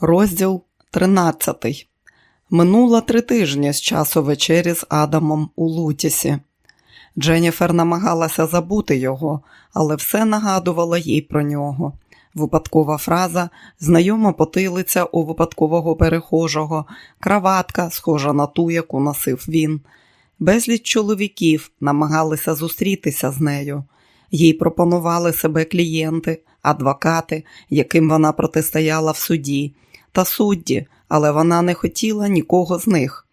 Розділ 13. Минуло три тижні з часу вечері з Адамом у Лутісі. Дженніфер намагалася забути його, але все нагадувало їй про нього. Випадкова фраза, знайома потилиця у випадкового перехожого, краватка, схожа на ту, яку носив він. Безліч чоловіків намагалися зустрітися з нею. Їй пропонували себе клієнти, адвокати, яким вона протистояла в суді та судді, але вона не хотіла нікого з них.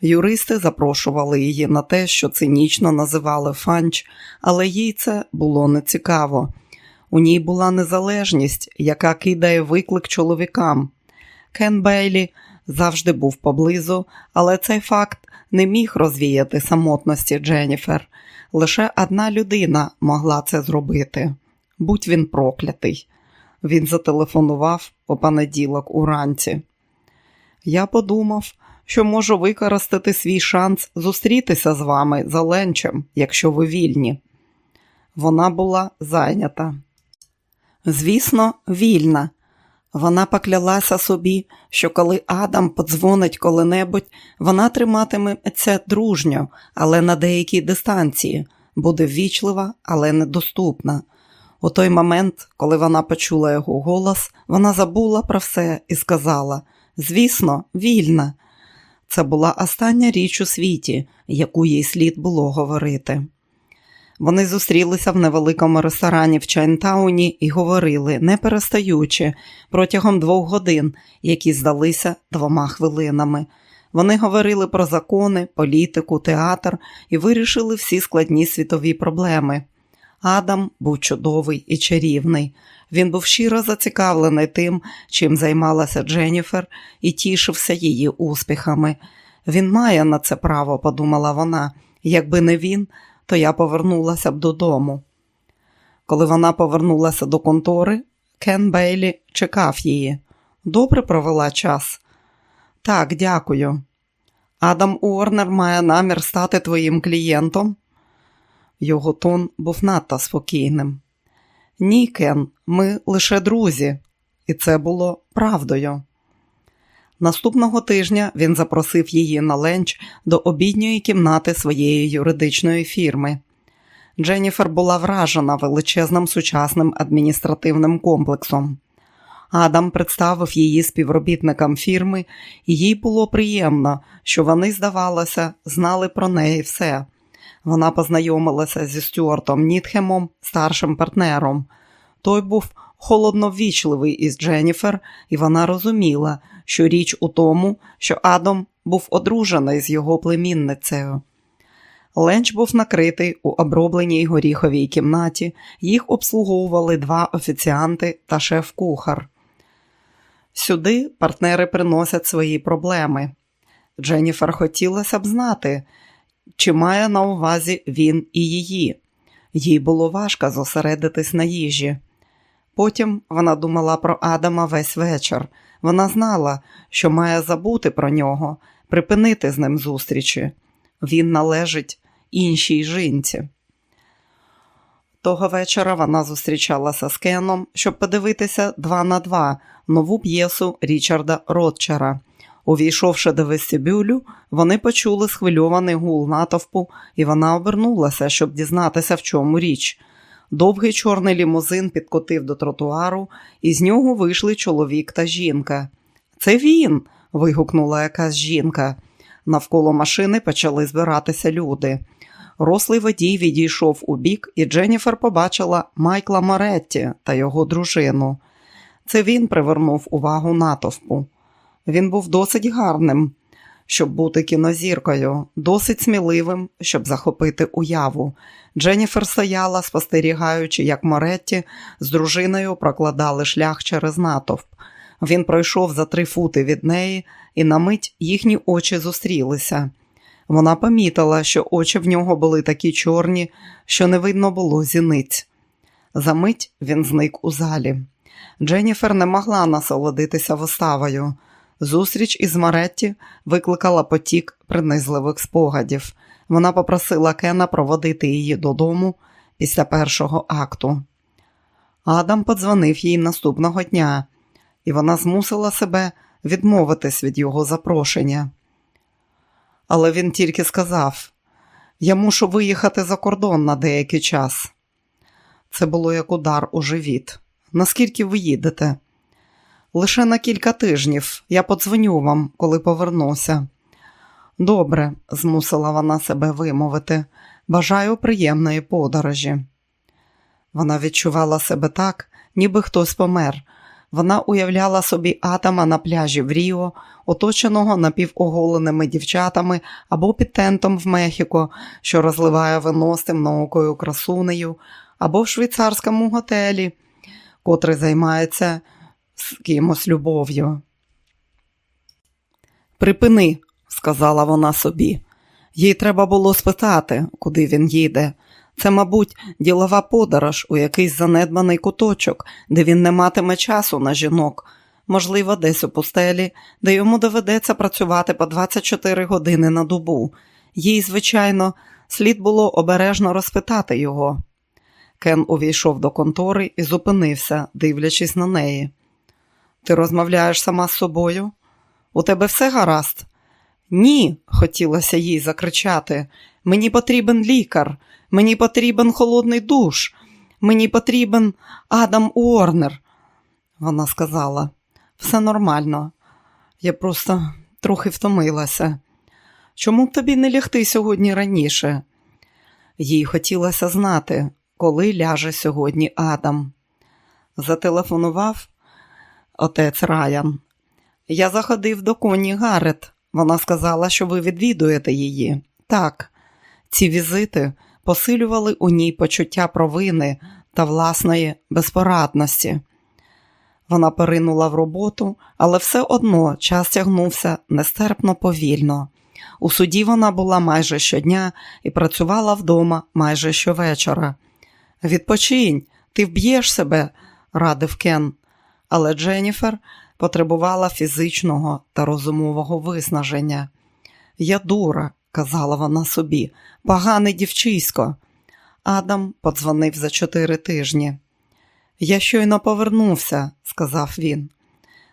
Юристи запрошували її на те, що цинічно називали фанч, але їй це було нецікаво. У ній була незалежність, яка кидає виклик чоловікам. Кен Бейлі завжди був поблизу, але цей факт не міг розвіяти самотності Дженніфер. Лише одна людина могла це зробити. Будь він проклятий. Він зателефонував у понеділок уранці. Я подумав, що можу використати свій шанс зустрітися з вами за ленчем, якщо ви вільні. Вона була зайнята. Звісно, вільна. Вона поклялася собі, що коли Адам подзвонить коли-небудь, вона триматиметься дружньо, але на деякій дистанції, буде ввічлива, але недоступна. У той момент, коли вона почула його голос, вона забула про все і сказала: Звісно, вільна. Це була остання річ у світі, яку їй слід було говорити. Вони зустрілися в невеликому ресторані в Чайнтауні і говорили, не перестаючи, протягом двох годин, які здалися двома хвилинами. Вони говорили про закони, політику, театр і вирішили всі складні світові проблеми. Адам був чудовий і чарівний. Він був щиро зацікавлений тим, чим займалася Дженніфер, і тішився її успіхами. Він має на це право, подумала вона. Якби не він, то я повернулася б додому. Коли вона повернулася до контори, Кен Бейлі чекав її. Добре провела час. Так, дякую. Адам Уорнер має намір стати твоїм клієнтом. Його тон був надто спокійним. Ні, Кен, ми лише друзі, і це було правдою. Наступного тижня він запросив її на ленч до обідньої кімнати своєї юридичної фірми. Дженніфер була вражена величезним сучасним адміністративним комплексом. Адам представив її співробітникам фірми, і їй було приємно, що вони, здавалося, знали про неї все. Вона познайомилася зі Стюартом Нітхемом, старшим партнером. Той був холодновічливий із Дженніфер, і вона розуміла, що річ у тому, що Адам був одружений з його племінницею. Ленч був накритий у обробленій горіховій кімнаті, їх обслуговували два офіціанти та шеф-кухар. Сюди партнери приносять свої проблеми. Дженніфер хотілося б знати, чи має на увазі він і її. Їй було важко зосередитись на їжі. Потім вона думала про Адама весь вечір. Вона знала, що має забути про нього, припинити з ним зустрічі. Він належить іншій жінці. Того вечора вона зустрічалася з Кеном, щоб подивитися два на два нову п'єсу Річарда Ротчера. Увійшовши до вестибюлю, вони почули схвильований гул натовпу, і вона обернулася, щоб дізнатися, в чому річ. Довгий чорний лімузин підкотив до тротуару, і з нього вийшли чоловік та жінка. Це він. вигукнула якась жінка. Навколо машини почали збиратися люди. Рослий водій відійшов у бік, і Дженніфер побачила Майкла Моретті та його дружину. Це він привернув увагу натовпу. Він був досить гарним, щоб бути кінозіркою, досить сміливим, щоб захопити уяву. Дженніфер стояла, спостерігаючи, як Моретті з дружиною прокладали шлях через натовп. Він пройшов за три фути від неї, і на мить їхні очі зустрілися. Вона помітила, що очі в нього були такі чорні, що не видно було зіниць. За мить він зник у залі. Дженніфер не могла насолодитися виставою. Зустріч із Маретті викликала потік принизливих спогадів. Вона попросила Кена проводити її додому після першого акту. Адам подзвонив їй наступного дня. і вона змусила себе відмовитись від його запрошення. Але він тільки сказав: Я мушу виїхати за кордон на деякий час. Це було як удар у живіт. Наскільки ви їдете? Лише на кілька тижнів. Я подзвоню вам, коли повернуся. Добре, змусила вона себе вимовити. Бажаю приємної подорожі. Вона відчувала себе так, ніби хтось помер. Вона уявляла собі атома на пляжі в Ріо, оточеного напівоголеними дівчатами або під тентом в Мехіко, що розливає вино темноокою красунею, або в швейцарському готелі, котрий займається з кимось любов'ю. Припини, сказала вона собі. Їй треба було спитати, куди він їде. Це, мабуть, ділова подорож у якийсь занедбаний куточок, де він не матиме часу на жінок, можливо, десь у пустелі, де йому доведеться працювати по 24 години на добу. Їй, звичайно, слід було обережно розпитати його. Кен увійшов до контори і зупинився, дивлячись на неї. Ти розмовляєш сама з собою? У тебе все гаразд? Ні, хотілося їй закричати. Мені потрібен лікар, мені потрібен холодний душ, мені потрібен Адам Уорнер. Вона сказала, все нормально. Я просто трохи втомилася. Чому б тобі не лягти сьогодні раніше? Їй хотілося знати, коли ляже сьогодні Адам. Зателефонував отець Раян. Я заходив до коні Гарет. Вона сказала, що ви відвідуєте її. Так, ці візити посилювали у ній почуття провини та власної безпорадності. Вона поринула в роботу, але все одно час тягнувся нестерпно повільно. У суді вона була майже щодня і працювала вдома майже щовечора. Відпочинь, ти вб'єш себе, радив Кен, але Дженніфер потребувала фізичного та розумового виснаження. Я дура, казала вона собі, погане дівчисько. Адам подзвонив за чотири тижні. Я щойно повернувся, сказав він.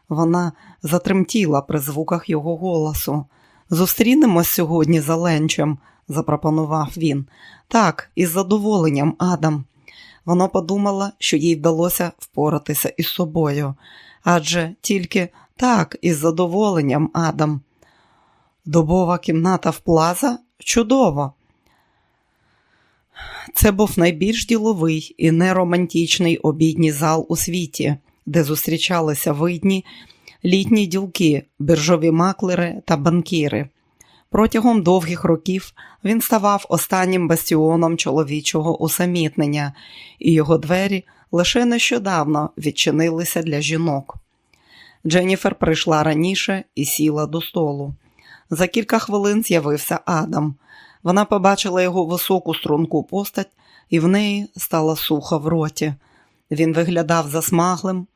Вона затремтіла при звуках його голосу. Зустрінемось сьогодні за ленчем, запропонував він. Так, із задоволенням, Адам. Вона подумала, що їй вдалося впоратися із собою, адже тільки так, із задоволенням, Адам. Добова кімната в плаза чудово. Це був найбільш діловий і неромантичний обідній зал у світі, де зустрічалися видні літні ділки, биржові маклери та банкіри. Протягом довгих років він ставав останнім бастіоном чоловічого усамітнення, і його двері лише нещодавно відчинилися для жінок. Дженніфер прийшла раніше і сіла до столу. За кілька хвилин з'явився Адам. Вона побачила його високу струнку постать, і в неї стало сухо в роті. Він виглядав засмаглим,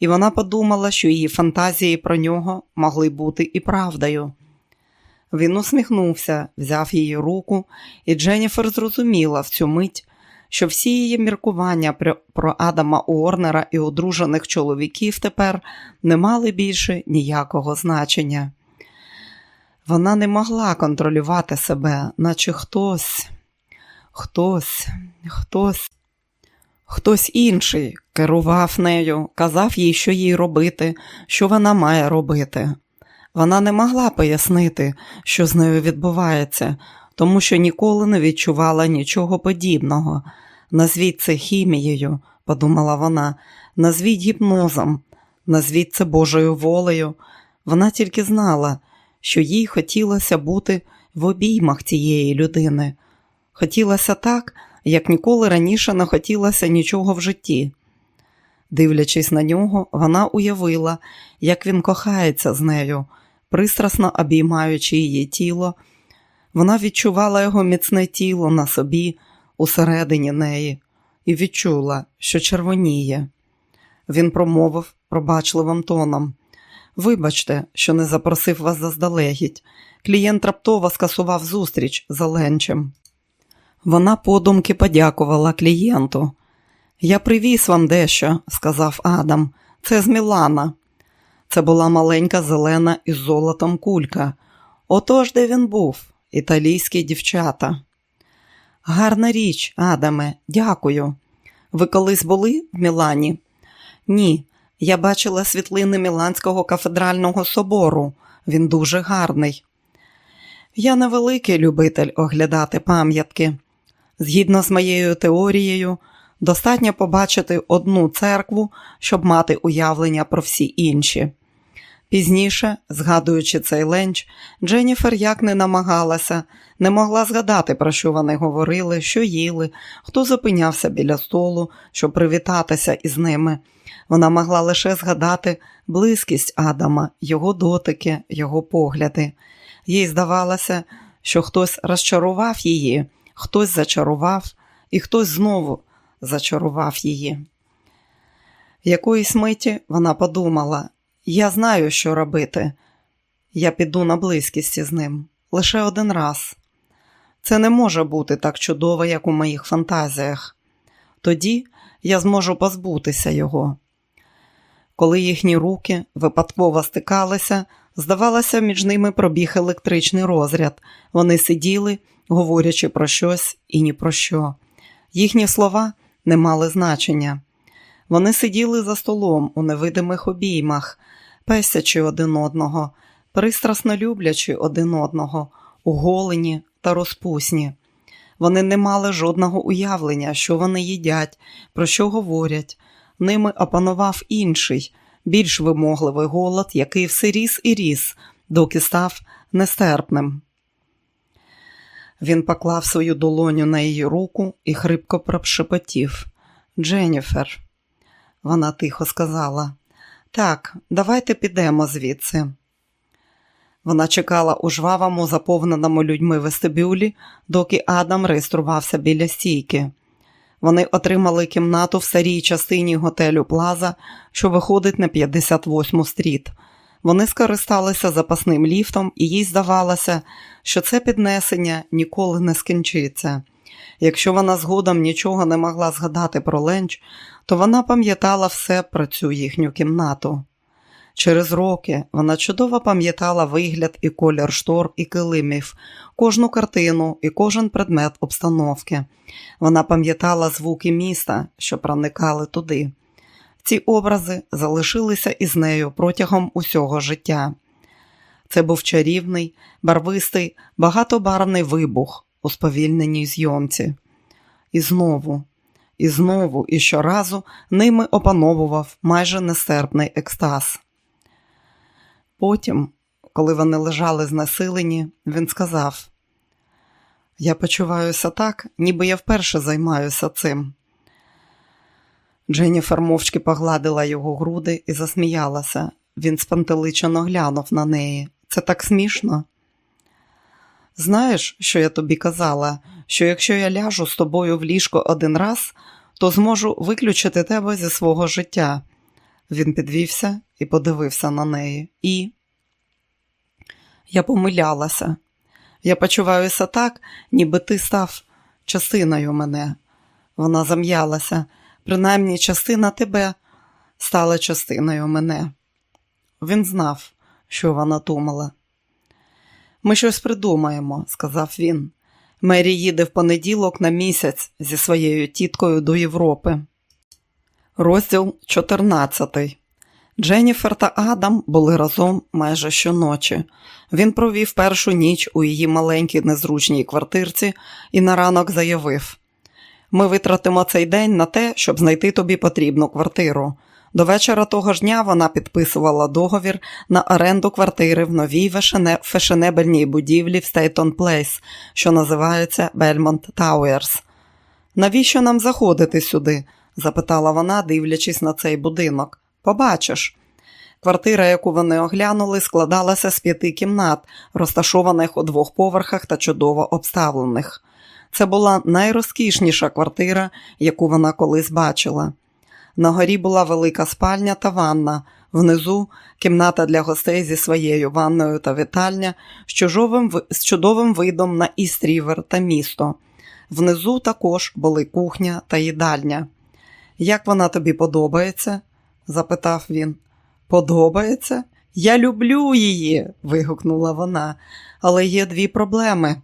і вона подумала, що її фантазії про нього могли бути і правдою. Він усміхнувся, взяв її руку, і Дженніфер зрозуміла в цю мить, що всі її міркування про Адама Уорнера і одружених чоловіків тепер не мали більше ніякого значення. Вона не могла контролювати себе, наче хтось, хтось, хтось, хтось інший керував нею, казав їй, що їй робити, що вона має робити. Вона не могла пояснити, що з нею відбувається, тому що ніколи не відчувала нічого подібного. Назвіть це хімією, подумала вона, назвіть гіпнозом, назвіть це Божою волею. Вона тільки знала, що їй хотілося бути в обіймах цієї людини. Хотілося так, як ніколи раніше не хотілося нічого в житті. Дивлячись на нього, вона уявила, як він кохається з нею, пристрасно обіймаючи її тіло. Вона відчувала його міцне тіло на собі, усередині неї, і відчула, що червоніє. Він промовив пробачливим тоном. Вибачте, що не запросив вас заздалегідь. Клієнт раптово скасував зустріч за ленчем. Вона подумки подякувала клієнту. Я привіз вам дещо, сказав Адам. Це з Мілана. Це була маленька зелена із золотом кулька. Отож, де він був, італійські дівчата. Гарна річ, Адаме, дякую. Ви колись були в Мілані? Ні, я бачила світлини Міланського кафедрального собору. Він дуже гарний. Я невеликий любитель оглядати пам'ятки. Згідно з моєю теорією, достатньо побачити одну церкву, щоб мати уявлення про всі інші. Пізніше, згадуючи цей ленч, Дженніфер як не намагалася, не могла згадати, про що вони говорили, що їли, хто зупинявся біля столу, щоб привітатися із ними. Вона могла лише згадати близькість Адама, його дотики, його погляди. Їй здавалося, що хтось розчарував її, хтось зачарував, і хтось знову зачарував її. Якоїсь миті вона подумала: я знаю, що робити. Я піду на близькість із ним лише один раз. Це не може бути так чудово, як у моїх фантазіях. Тоді я зможу позбутися його. Коли їхні руки випадково стикалися, здавалося, між ними пробіг електричний розряд. Вони сиділи, говорячи про щось і ні про що. Їхні слова не мали значення. Вони сиділи за столом у невидимих обіймах, песячи один одного, пристрасно люблячи один одного, уголені та розпусні. Вони не мали жодного уявлення, що вони їдять, про що говорять. Ними опанував інший, більш вимогливий голод, який все ріс і ріс, доки став нестерпним. Він поклав свою долоню на її руку і хрипко прошепотів. Дженніфер, вона тихо сказала, так, давайте підемо звідси. Вона чекала у жвавому, заповненому людьми вестибюлі, доки Адам реєструвався біля стійки. Вони отримали кімнату в старій частині готелю Плаза, що виходить на 58 стріт. Вони скористалися запасним ліфтом, і їй здавалося, що це піднесення ніколи не скінчиться. Якщо вона згодом нічого не могла згадати про ленч, то вона пам'ятала все про цю їхню кімнату. Через роки вона чудово пам'ятала вигляд і колір штор і килимів, кожну картину і кожен предмет обстановки. Вона пам'ятала звуки міста, що проникали туди. Ці образи залишилися із нею протягом усього життя. Це був чарівний, барвистий, багатобарвний вибух у сповільненій зйомці. І знову, і знову, і щоразу ними опановував майже нестерпний екстаз. Потім, коли вони лежали знесилені, він сказав: Я почуваюся так, ніби я вперше займаюся цим. Дженніфер мовчки погладила його груди і засміялася. Він спантеличено глянув на неї. Це так смішно. Знаєш, що я тобі казала, що якщо я ляжу з тобою в ліжко один раз, то зможу виключити тебе зі свого життя. Він підвівся і подивився на неї. І я помилялася. Я почуваюся так, ніби ти став частиною мене. Вона зам'ялася, принаймні частина тебе стала частиною мене. Він знав, що вона думала. Ми щось придумаємо, сказав він. Мері їде в понеділок на місяць зі своєю тіткою до Європи. Розділ 14 Дженніфер та Адам були разом майже щоночі. Він провів першу ніч у її маленькій незручній квартирці і на ранок заявив: Ми витратимо цей день на те, щоб знайти тобі потрібну квартиру. До вечора того ж дня вона підписувала договір на оренду квартири в новій фешенебельній будівлі в Стейтон Плейс, що називається Бельмонт Тауерс. Навіщо нам заходити сюди? запитала вона, дивлячись на цей будинок. Побачиш. Квартира, яку вони оглянули, складалася з п'яти кімнат, розташованих у двох поверхах та чудово обставлених. Це була найрозкішніша квартира, яку вона колись бачила. На горі була велика спальня та ванна, внизу кімната для гостей зі своєю ванною та вітальня з чудовим, з чудовим видом на Істрівер та місто. Внизу також були кухня та їдальня. Як вона тобі подобається? запитав він. Подобається? Я люблю її, вигукнула вона, але є дві проблеми.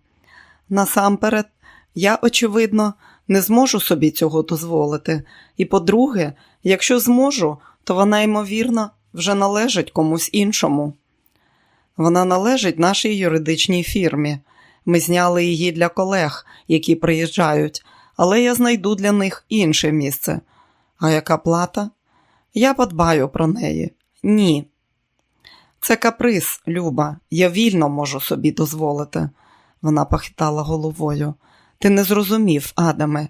Насамперед, я, очевидно, не зможу собі цього дозволити. І по-друге, якщо зможу, то вона, ймовірно, вже належить комусь іншому. Вона належить нашій юридичній фірмі. Ми зняли її для колег, які приїжджають, але я знайду для них інше місце. А яка плата? Я подбаю про неї. Ні. Це каприз, Люба, я вільно можу собі дозволити. Вона похитала головою. Ти не зрозумів, Адаме.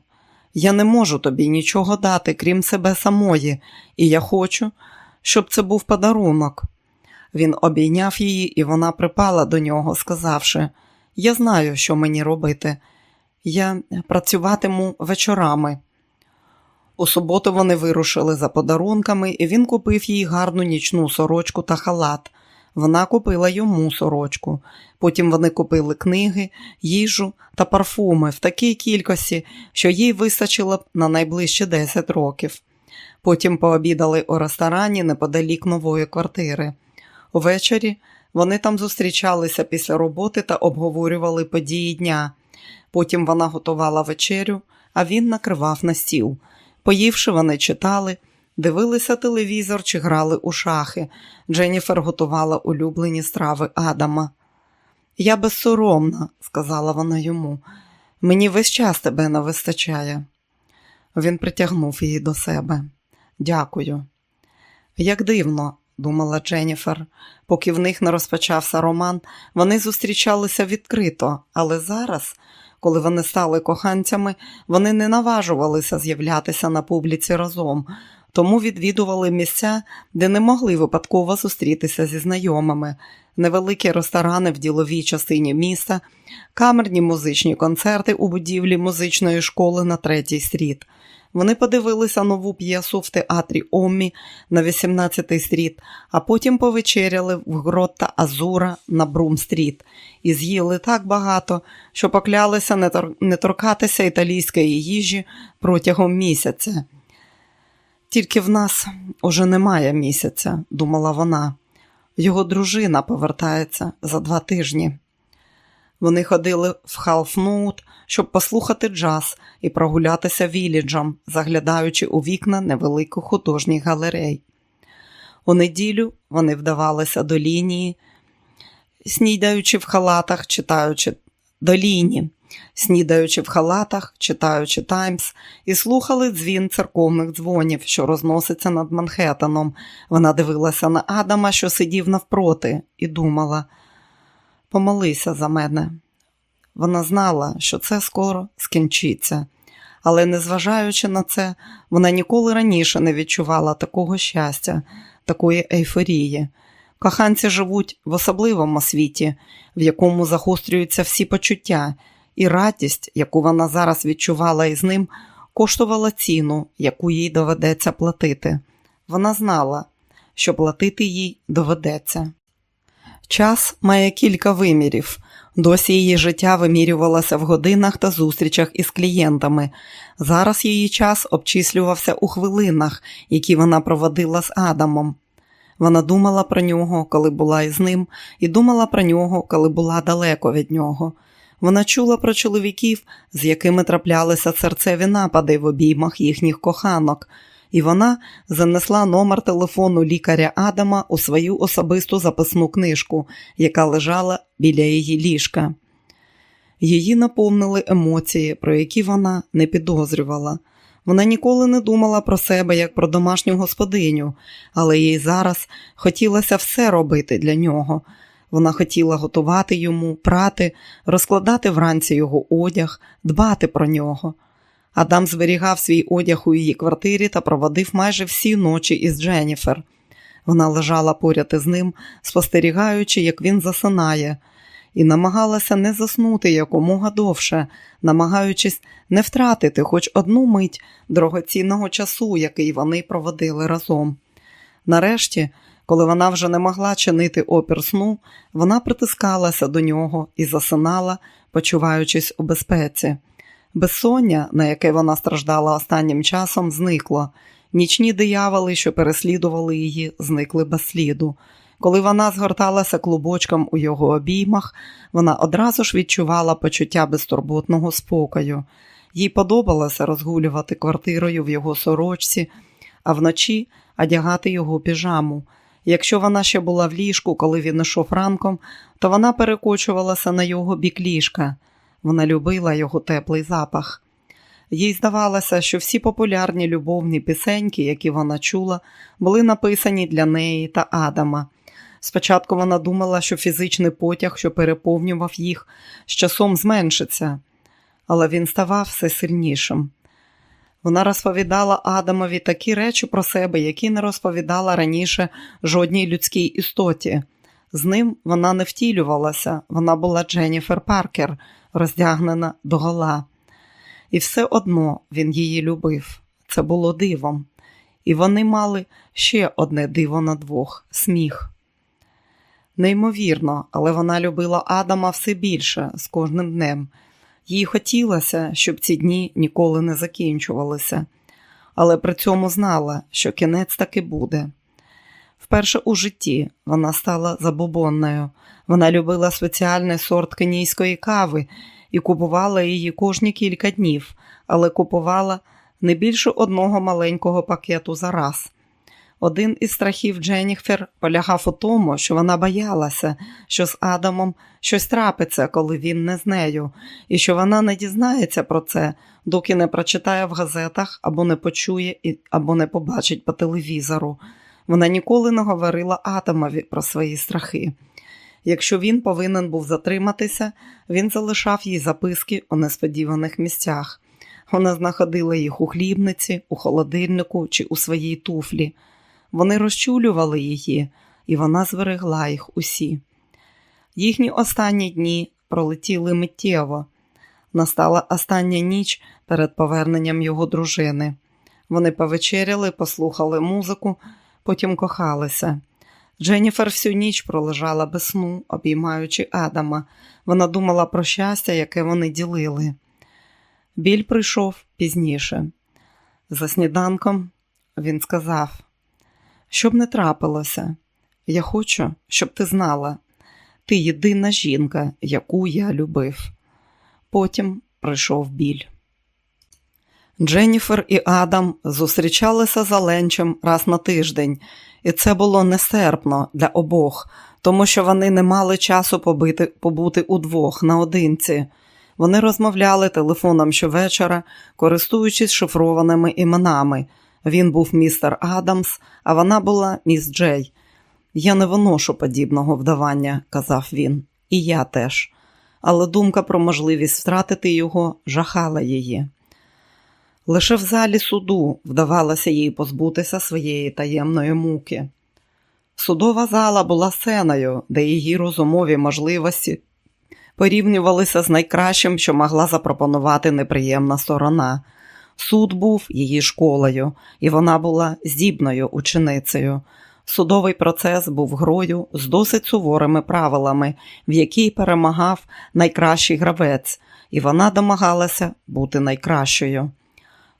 Я не можу тобі нічого дати, крім себе самої, і я хочу, щоб це був подарунок. Він обійняв її, і вона припала до нього, сказавши: Я знаю, що мені робити. Я працюватиму вечорами. У суботу вони вирушили за подарунками, і він купив їй гарну нічну сорочку та халат. Вона купила йому сорочку. Потім вони купили книги, їжу та парфуми в такій кількості, що їй вистачило б на найближчі 10 років. Потім пообідали у ресторані неподалік нової квартири. Увечері вони там зустрічалися після роботи та обговорювали події дня. Потім вона готувала вечерю, а він накривав на стіл. Поївши, вони читали, дивилися телевізор чи грали у шахи. Дженніфер готувала улюблені страви Адама. Я безсоромна, сказала вона йому. Мені весь час тебе не вистачає. Він притягнув її до себе. Дякую. Як дивно, думала Дженніфер, поки в них не розпочався роман, вони зустрічалися відкрито, але зараз, коли вони стали коханцями, вони не наважувалися з'являтися на публіці разом, тому відвідували місця, де не могли випадково зустрітися зі знайомими, невеликі ресторани в діловій частині міста, камерні музичні концерти у будівлі музичної школи на третій стріт. Вони подивилися нову п'єсу в театрі Оммі на 18-й стріт, а потім повечеряли в Гротта Азура на Брум-стріт і з'їли так багато, що поклялися не, тор... торкатися італійської їжі протягом місяця. Тільки в нас уже немає місяця, думала вона. Його дружина повертається за два тижні. Вони ходили в Халфноут, щоб послухати джаз і прогулятися віліджем, заглядаючи у вікна невеликих художніх галерей. У неділю вони вдавалися до лінії, снідаючи в халатах, читаючи до лінії, снідаючи в халатах, читаючи Таймс, і слухали дзвін церковних дзвонів, що розноситься над Манхеттеном. Вона дивилася на Адама, що сидів навпроти, і думала помолися за мене. Вона знала, що це скоро скінчиться, але, незважаючи на це, вона ніколи раніше не відчувала такого щастя, такої ейфорії. Коханці живуть в особливому світі, в якому загострюються всі почуття, і радість, яку вона зараз відчувала із ним, коштувала ціну, яку їй доведеться платити. Вона знала, що платити їй доведеться. Час має кілька вимірів. Досі її життя вимірювалося в годинах та зустрічах із клієнтами. Зараз її час обчислювався у хвилинах, які вона проводила з Адамом. Вона думала про нього, коли була із ним, і думала про нього, коли була далеко від нього. Вона чула про чоловіків, з якими траплялися серцеві напади в обіймах їхніх коханок і вона занесла номер телефону лікаря Адама у свою особисту записну книжку, яка лежала біля її ліжка. Її наповнили емоції, про які вона не підозрювала. Вона ніколи не думала про себе як про домашню господиню, але їй зараз хотілося все робити для нього. Вона хотіла готувати йому, прати, розкладати вранці його одяг, дбати про нього. Адам зберігав свій одяг у її квартирі та проводив майже всі ночі із Дженніфер. Вона лежала поряд із ним, спостерігаючи, як він засинає, і намагалася не заснути якомога довше, намагаючись не втратити хоч одну мить дорогоцінного часу, який вони проводили разом. Нарешті, коли вона вже не могла чинити опір сну, вона притискалася до нього і засинала, почуваючись у безпеці. Безсоння, на яке вона страждала останнім часом, зникло, Нічні дияволи, що переслідували її, зникли без сліду. Коли вона згорталася клубочком у його обіймах, вона одразу ж відчувала почуття безтурботного спокою. Їй подобалося розгулювати квартирою в його сорочці, а вночі одягати його піжаму. Якщо вона ще була в ліжку, коли він ішов ранком, то вона перекочувалася на його бік ліжка. Вона любила його теплий запах. Їй здавалося, що всі популярні любовні пісеньки, які вона чула, були написані для неї та Адама. Спочатку вона думала, що фізичний потяг, що переповнював їх, з часом зменшиться, але він ставав все сильнішим. Вона розповідала Адамові такі речі про себе, які не розповідала раніше жодній людській істоті. З ним вона не втілювалася, вона була Дженніфер Паркер, роздягнена догола. І все одно він її любив. Це було дивом. І вони мали ще одне диво на двох сміх. Неймовірно, але вона любила Адама все більше з кожним днем. Їй хотілося, щоб ці дні ніколи не закінчувалися, але при цьому знала, що кінець таки буде. Вперше у житті вона стала забобонною. Вона любила спеціальний сорт кенійської кави і купувала її кожні кілька днів, але купувала не більше одного маленького пакету за раз. Один із страхів Дженніфер полягав у тому, що вона боялася, що з Адамом щось трапиться, коли він не з нею, і що вона не дізнається про це, доки не прочитає в газетах або не почує, або не побачить по телевізору. Вона ніколи не говорила Адамові про свої страхи. Якщо він повинен був затриматися, він залишав їй записки у несподіваних місцях. Вона знаходила їх у хлібниці, у холодильнику чи у своїй туфлі. Вони розчулювали її, і вона зберегла їх усі. Їхні останні дні пролетіли миттєво. Настала остання ніч перед поверненням його дружини. Вони повечеряли, послухали музику, потім кохалися. Дженніфер всю ніч пролежала без сну, обіймаючи Адама. Вона думала про щастя, яке вони ділили. Біль прийшов пізніше. За сніданком він сказав: щоб не трапилося, я хочу, щоб ти знала, ти єдина жінка, яку я любив. Потім прийшов біль. Дженніфер і Адам зустрічалися за ленчем раз на тиждень, і це було нестерпно для обох, тому що вони не мали часу побити, побути удвох наодинці. Вони розмовляли телефоном щовечора, користуючись шифрованими іменами. Він був містер Адамс, а вона була міс Джей. Я не виношу подібного вдавання, казав він, і я теж. Але думка про можливість втратити його жахала її. Лише в залі суду вдавалося їй позбутися своєї таємної муки. Судова зала була сценою, де її розумові можливості порівнювалися з найкращим, що могла запропонувати неприємна сторона. Суд був її школою, і вона була здібною ученицею. Судовий процес був грою з досить суворими правилами, в якій перемагав найкращий гравець, і вона домагалася бути найкращою.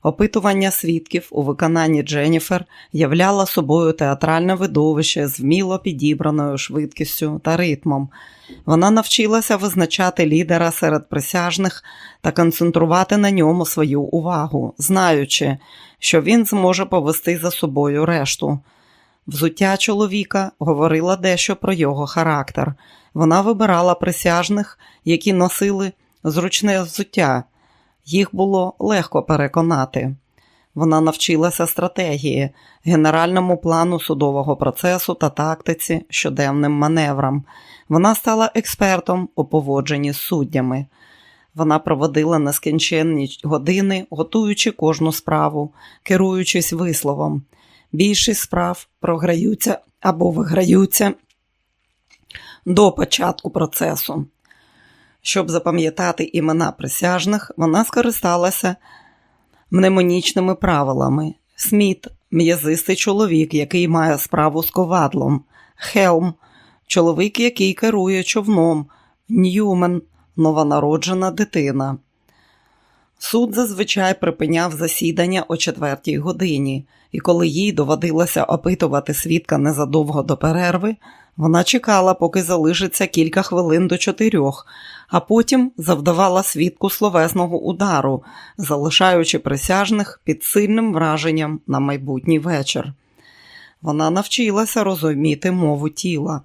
Опитування свідків у виконанні Дженніфер являло собою театральне видовище з вміло підібраною швидкістю та ритмом. Вона навчилася визначати лідера серед присяжних та концентрувати на ньому свою увагу, знаючи, що він зможе повести за собою решту. Взуття чоловіка говорила дещо про його характер. Вона вибирала присяжних, які носили зручне взуття. Їх було легко переконати. Вона навчилася стратегії, генеральному плану судового процесу та тактиці, щоденним маневрам. Вона стала експертом у поводженні з суддями. Вона проводила нескінченні години, готуючи кожну справу, керуючись висловом. Більшість справ програються або виграються до початку процесу. Щоб запам'ятати імена присяжних, вона скористалася мнемонічними правилами. Сміт м'язистий чоловік, який має справу з ковадлом, Хелм, чоловік, який керує човном, Ньюмен, новонароджена дитина. Суд зазвичай припиняв засідання о четвертій годині, і коли їй доводилося опитувати свідка незадовго до перерви, вона чекала, поки залишиться кілька хвилин до чотирьох, а потім завдавала свідку словесного удару, залишаючи присяжних під сильним враженням на майбутній вечір. Вона навчилася розуміти мову тіла.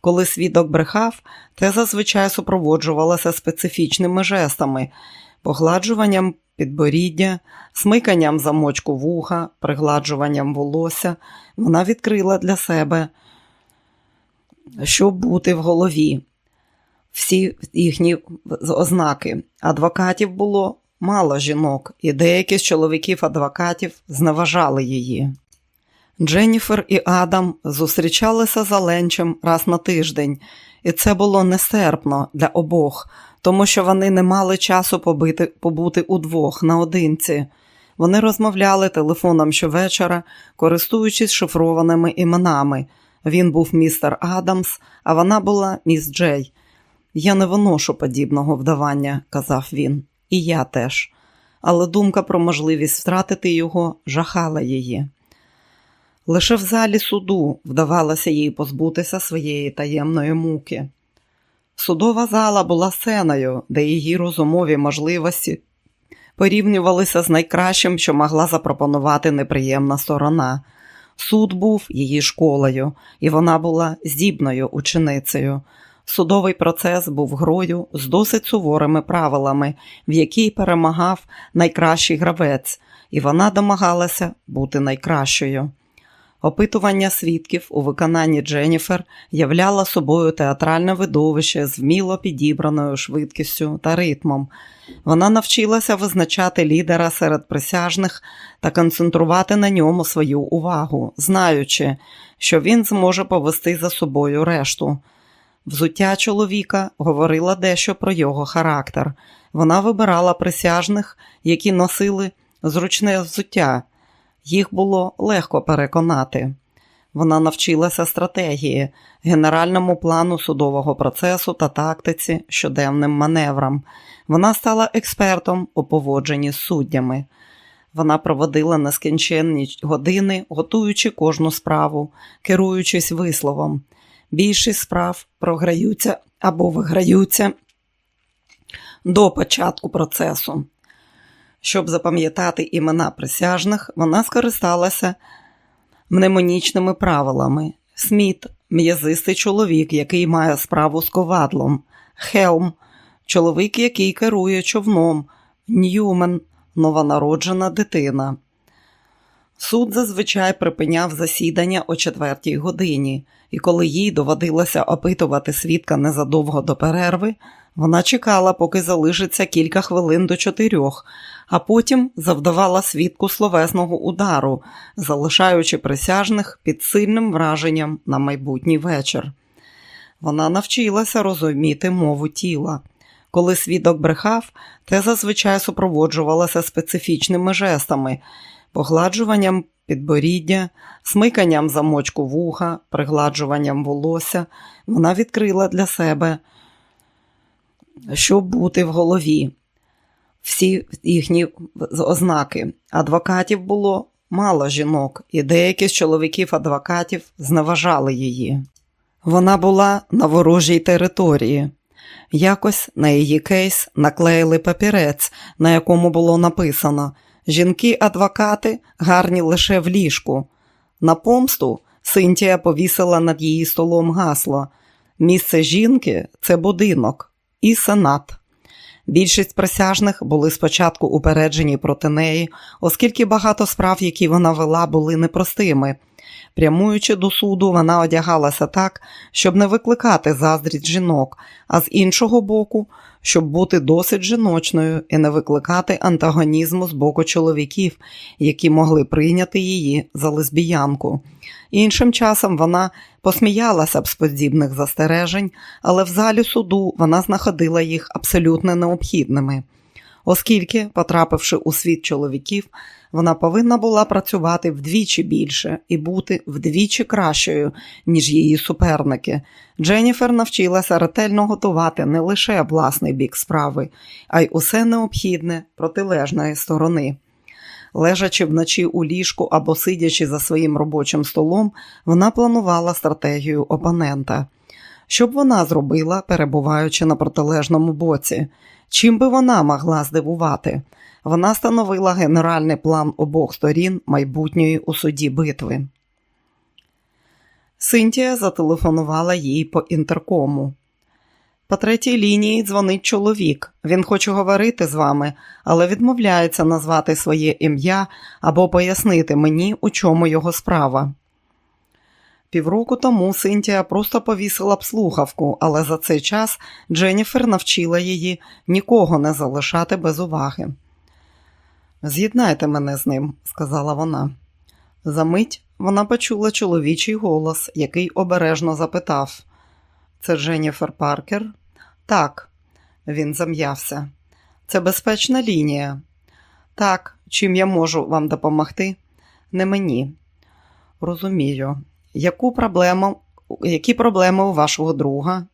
Коли свідок брехав, те зазвичай супроводжувалося специфічними жестами, погладжуванням підборіддя, смиканням замочку вуха, пригладжуванням волосся. Вона відкрила для себе, що бути в голові. Всі їхні ознаки. Адвокатів було мало жінок, і деякі з чоловіків-адвокатів зневажали її. Дженніфер і Адам зустрічалися за ленчем раз на тиждень, і це було нестерпно для обох, тому що вони не мали часу побити, побути удвох наодинці. Вони розмовляли телефоном щовечора, користуючись шифрованими іменами. Він був містер Адамс, а вона була міс Джей. Я не виношу подібного вдавання, казав він, і я теж. Але думка про можливість втратити його жахала її. Лише в залі суду вдавалося їй позбутися своєї таємної муки. Судова зала була сценою, де її розумові можливості порівнювалися з найкращим, що могла запропонувати неприємна сторона. Суд був її школою, і вона була здібною ученицею. Судовий процес був грою з досить суворими правилами, в якій перемагав найкращий гравець, і вона домагалася бути найкращою. Опитування свідків у виконанні Дженніфер являло собою театральне видовище з вміло підібраною швидкістю та ритмом. Вона навчилася визначати лідера серед присяжних та концентрувати на ньому свою увагу, знаючи, що він зможе повести за собою решту. Взуття чоловіка говорила дещо про його характер. Вона вибирала присяжних, які носили зручне взуття. Їх було легко переконати. Вона навчилася стратегії, генеральному плану судового процесу та тактиці, щоденним маневрам. Вона стала експертом у поводженні з суддями. Вона проводила нескінченні години, готуючи кожну справу, керуючись висловом. Більшість справ програються або виграються до початку процесу. Щоб запам'ятати імена присяжних, вона скористалася мнемонічними правилами. Сміт м'язистий чоловік, який має справу з ковадлом, Хелм чоловік, який керує човном, Ньюмен новонароджена дитина. Суд зазвичай припиняв засідання о четвертій годині, і коли їй доводилося опитувати свідка незадовго до перерви, вона чекала, поки залишиться кілька хвилин до чотирьох, а потім завдавала свідку словесного удару, залишаючи присяжних під сильним враженням на майбутній вечір. Вона навчилася розуміти мову тіла. Коли свідок брехав, те зазвичай супроводжувалося специфічними жестами, погладжуванням підборіддя, смиканням замочку вуха, пригладжуванням волосся. Вона відкрила для себе, що бути в голові. Всі їхні ознаки. Адвокатів було мало жінок, і деякі з чоловіків-адвокатів зневажали її. Вона була на ворожій території. Якось на її кейс наклеїли папірець, на якому було написано Жінки-адвокати гарні лише в ліжку. На помсту Синтія повісила над її столом гасло. Місце жінки це будинок і сенат. Більшість присяжних були спочатку упереджені проти неї, оскільки багато справ, які вона вела, були непростими. Прямуючи до суду, вона одягалася так, щоб не викликати заздрість жінок, а з іншого боку, щоб бути досить жіночною і не викликати антагонізму з боку чоловіків, які могли прийняти її за лесбіянку. Іншим часом вона посміялася б з подібних застережень, але в залі суду вона знаходила їх абсолютно необхідними. Оскільки, потрапивши у світ чоловіків, вона повинна була працювати вдвічі більше і бути вдвічі кращою, ніж її суперники. Дженніфер навчилася ретельно готувати не лише власний бік справи, а й усе необхідне протилежної сторони. Лежачи вночі у ліжку або сидячи за своїм робочим столом, вона планувала стратегію опонента. Що б вона зробила, перебуваючи на протилежному боці? Чим би вона могла здивувати? Вона становила генеральний план обох сторін майбутньої у суді битви. Синтія зателефонувала їй по інтеркому. По третій лінії дзвонить чоловік. Він хоче говорити з вами, але відмовляється назвати своє ім'я або пояснити мені, у чому його справа. Півроку тому Синтія просто повісила б слухавку, але за цей час Дженніфер навчила її нікого не залишати без уваги. З'єднайте мене з ним, сказала вона. Замить вона почула чоловічий голос, який обережно запитав це Дженніфер Паркер? Так, він зам'явся. Це безпечна лінія. Так, чим я можу вам допомогти? Не мені. Розумію. Яку проблему, Які проблеми у вашого друга?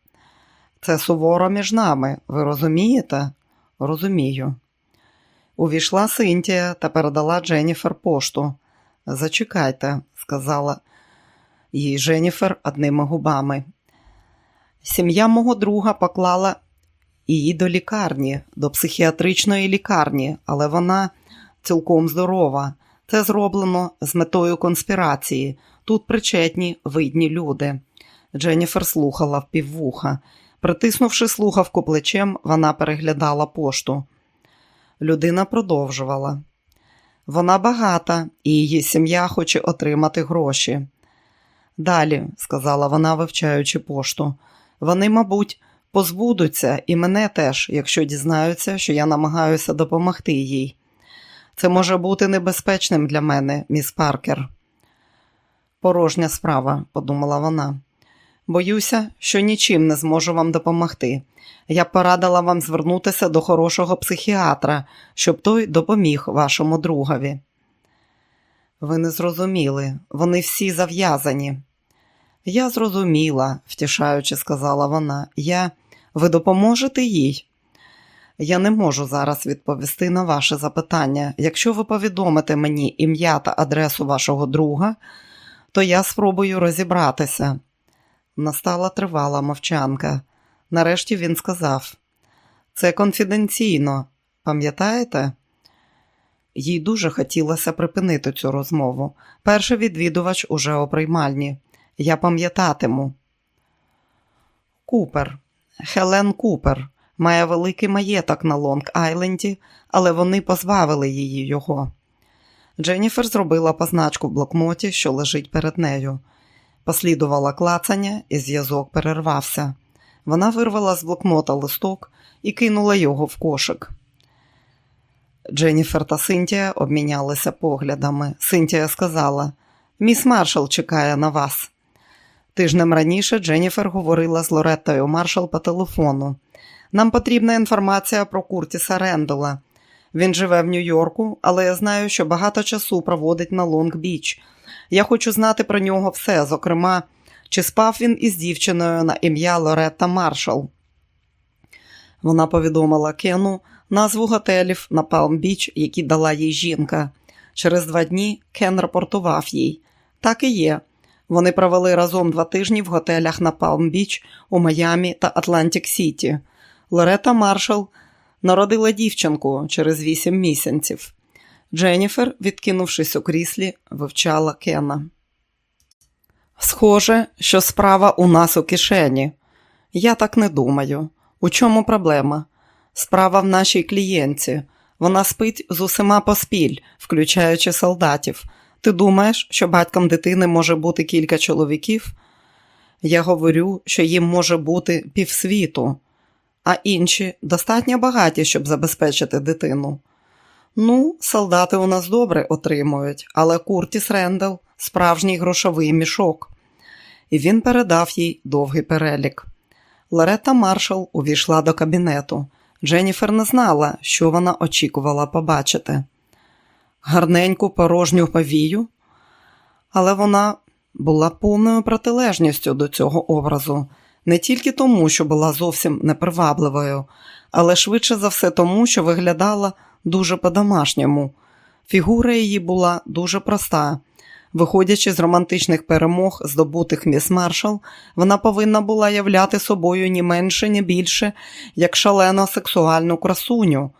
Це суворо між нами, ви розумієте? Розумію. Увійшла Синтія та передала Дженніфер пошту. Зачекайте, сказала їй Дженніфер одними губами. Сім'я мого друга поклала її до лікарні, до психіатричної лікарні, але вона цілком здорова. Це зроблено з метою конспірації. Тут причетні видні люди. Дженніфер слухала впіввуха. Притиснувши слухавку плечем, вона переглядала пошту. Людина продовжувала. Вона багата, і її сім'я хоче отримати гроші. Далі, сказала вона, вивчаючи пошту, вони, мабуть, позбудуться і мене теж, якщо дізнаються, що я намагаюся допомогти їй. Це може бути небезпечним для мене, міс Паркер. Порожня справа, подумала вона. Боюся, що нічим не зможу вам допомогти. Я порадила вам звернутися до хорошого психіатра, щоб той допоміг вашому другові. Ви не зрозуміли, вони всі зав'язані. Я зрозуміла, втішаючи, сказала вона, я ви допоможете їй? Я не можу зараз відповісти на ваше запитання. Якщо ви повідомите мені ім'я та адресу вашого друга, то я спробую розібратися. Настала тривала мовчанка. Нарешті він сказав: це конфіденційно, пам'ятаєте? Їй дуже хотілося припинити цю розмову. Перший відвідувач уже у приймальні. Я пам'ятатиму. Купер, Хелен Купер, має великий маєток на Лонг Айленді, але вони позбавили її його. Дженніфер зробила позначку в блокноті, що лежить перед нею. Послідувала клацання, і зв'язок перервався. Вона вирвала з блокнота листок і кинула його в кошик. Дженніфер та Синтія обмінялися поглядами. Синтія сказала: Міс Маршал чекає на вас. Тижнем раніше Дженніфер говорила з Лореттою Маршал по телефону. Нам потрібна інформація про Куртіса Рендела. Він живе в Нью-Йорку, але я знаю, що багато часу проводить на Лонг-Біч. Я хочу знати про нього все, зокрема, чи спав він із дівчиною на ім'я Лоретта Маршал. Вона повідомила Кену назву готелів на Палм-Біч, які дала їй жінка. Через два дні Кен рапортував їй. Так і є. Вони провели разом два тижні в готелях на Палм-Біч у Майамі та Атлантик Сіті. Лорета Маршал народила дівчинку через вісім місяців. Дженніфер, відкинувшись у кріслі, вивчала Кена. Схоже, що справа у нас у кишені. Я так не думаю. У чому проблема? Справа в нашій клієнті. Вона спить з усіма поспіль, включаючи солдатів. Ти думаєш, що батьком дитини може бути кілька чоловіків? Я говорю, що їм може бути півсвіту, а інші достатньо багаті, щоб забезпечити дитину. Ну, солдати у нас добре отримують, але Куртіс Рендел справжній грошовий мішок. І він передав їй довгий перелік. Ларета Маршал увійшла до кабінету. Дженніфер не знала, що вона очікувала побачити. Гарненьку порожню повію, але вона була повною протилежністю до цього образу, не тільки тому, що була зовсім непривабливою, але швидше за все тому, що виглядала дуже по-домашньому. Фігура її була дуже проста. Виходячи з романтичних перемог, здобутих міс Маршал, вона повинна була являти собою ні менше, ні більше, як шалено сексуальну красуню.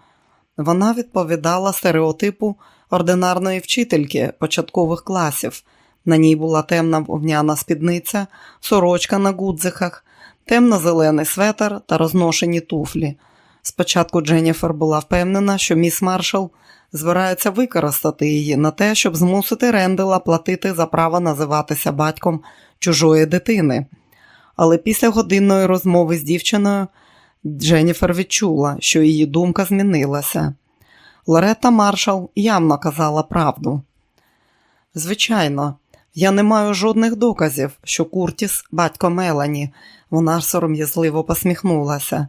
Вона відповідала стереотипу ординарної вчительки початкових класів. На ній була темна вовняна спідниця, сорочка на гудзиках, темно-зелений светр та розношені туфлі. Спочатку Дженніфер була впевнена, що міс Маршал збирається використати її на те, щоб змусити Рендела платити за право називатися батьком чужої дитини. Але після годинної розмови з дівчиною Дженніфер відчула, що її думка змінилася. Лоретта Маршал явно казала правду. Звичайно, я не маю жодних доказів, що Куртіс батько Мелані. Вона сором'язливо посміхнулася.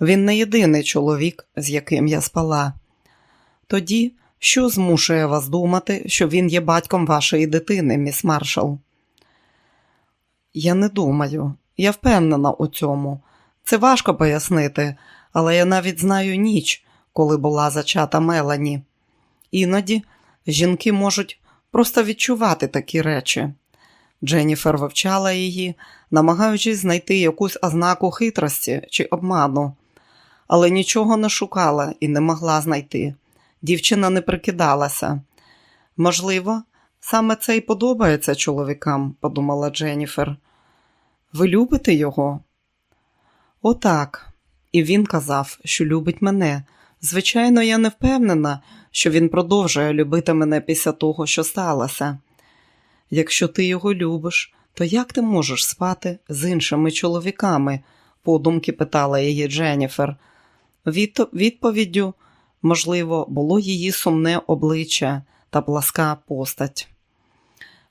Він не єдиний чоловік, з яким я спала. Тоді, що змушує вас думати, що він є батьком вашої дитини, міс Маршал? Я не думаю, я впевнена у цьому. Це важко пояснити, але я навіть знаю ніч, коли була зачата Мелані. Іноді жінки можуть просто відчувати такі речі. Дженніфер вивчала її, намагаючись знайти якусь ознаку хитрості чи обману, але нічого не шукала і не могла знайти. Дівчина не прикидалася. Можливо, саме це й подобається чоловікам, подумала Дженніфер. Ви любите його? Отак. І він казав, що любить мене. Звичайно, я не впевнена, що він продовжує любити мене після того, що сталося. Якщо ти його любиш, то як ти можеш спати з іншими чоловіками? подумки питала її Дженніфер. Від... Відповіддю, можливо, було її сумне обличчя та пласка постать.